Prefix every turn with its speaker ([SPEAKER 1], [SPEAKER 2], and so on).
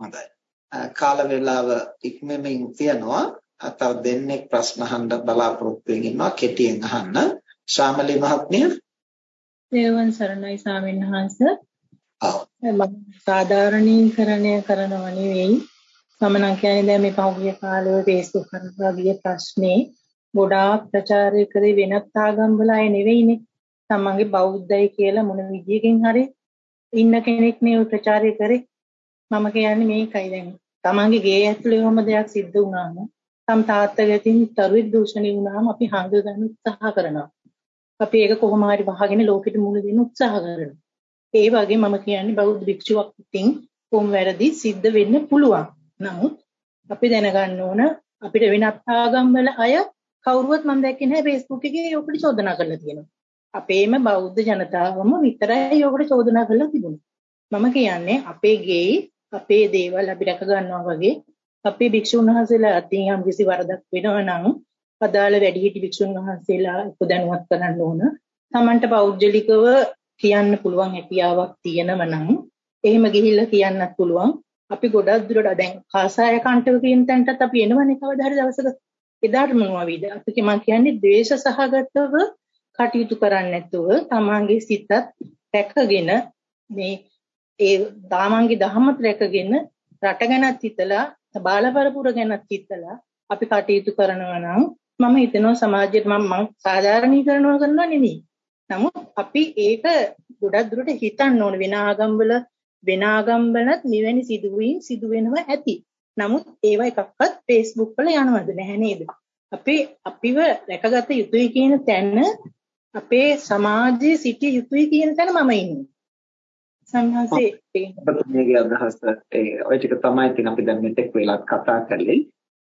[SPEAKER 1] හොඳයි. කාල වේලාව ඉක්මමින් තියනවා. තව දෙන්නෙක් ප්‍රශ්න අහන්න බලාපොරොත්තු වෙමින් ඉන්නවා. කෙටියෙන් අහන්න. ශාමලී මහත්මිය.
[SPEAKER 2] දේවන් සරණයි ස්වාමීන් වහන්සේ. ඔව්. මම සාධාරණීකරණය කරනව නෙවෙයි. මම නම් කියන්නේ දැන් මේ පහුගිය කාලේ Facebook කරලා ගිය ප්‍රශ්නේ ගොඩාක් ප්‍රචාරය කරේ වෙනත් ආගම් වල අය නෙවෙයිනේ. තමන්ගේ බෞද්ධයි කියලා මොන විදියකින් හරි ඉන්න කෙනෙක් නේ ප්‍රචාරය කරේ. මම කියන්නේ මේකයි දැන් තමන්ගේ ගේ ඇතුලේ වම දෙයක් සිද්ධ වුණාම තම තාත්තගෙන් තරුවෙක් දූෂණය වුණාම අපි හංග ගන්න උත්සාහ කරනවා. අපි ඒක කොහොම හරි වහගෙන ලෝකෙට මුහුණ දෙන්න උත්සාහ කරනවා. ඒ වගේ මම කියන්නේ බෞද්ධ භික්ෂුවක් ඉතින් කොම් වැරදි සිද්ධ වෙන්න පුළුවන්. නමුත් අපි දැනගන්න ඕන අපිට වෙනත් ආගම් වල අය කවුරුවත් මම දැක්කේ නැහැ Facebook එකේ ඔකට චෝදනා කරලා තියෙනවා. අපේම බෞද්ධ ජනතාවම විතරයි ඔකට චෝදනා කරලා තිබුණේ. මම කියන්නේ අපේ ගේ අපේ දේවල් අපි රැක ගන්නවා වගේ අපේ භික්ෂුන් වහන්සේලා අතින් යම් කිසි වරදක් වෙනවා නම් අදාළ වැඩිහිටි භික්ෂුන් වහන්සේලා උපදැනුවත් කරන්න ඕන. Tamanට පෞද්ගලිකව කියන්න පුළුවන් හැකියාවක් තියෙනව නම් එහෙම ගිහිල්ලා කියන්නත් පුළුවන්. අපි ගොඩක් දුරට දැන් කාසාය කන්ටක කියන තැනටත් අපි එනවනේ කවදා හරි දවසක. එදාට මොනවද? අපි මම කියන්නේ ද්වේෂ සහගතව කටයුතු කරන්නේ නැතුව තමන්ගේ සිතත් රැකගෙන මේ ඒ දාමන්ගේ දහමත් රැකගෙන රට ගැනත් හිතලා බාලපරපුර ගැනත් හිතලා අපි කටයුතු කරනවා නම් මම හිතනවා සමාජයට මම මම සාධාරණීකරණය කරනවා නෙමෙයි. නමුත් අපි ඒක ගොඩක් දුරට හිතන්න ඕන වෙන ආගම්වල වෙන ආගම්වලත් මෙවැනි සිදුවීම් සිදු වෙනවා ඇති. නමුත් ඒවා එකක්වත් Facebook වල යනවද නැහැ නේද? අපි අපිව රැකගත යුතුයි කියන තැන අපේ සමාජයේ සිටිය යුතුයි කියන තැන මම ඉන්නේ.
[SPEAKER 1] සංහසේ. මේකේ අදහස ඒ ඔය ටික තමයි ඉතින් අපි දැන් මෙතෙක් වෙලා කතා කරලේ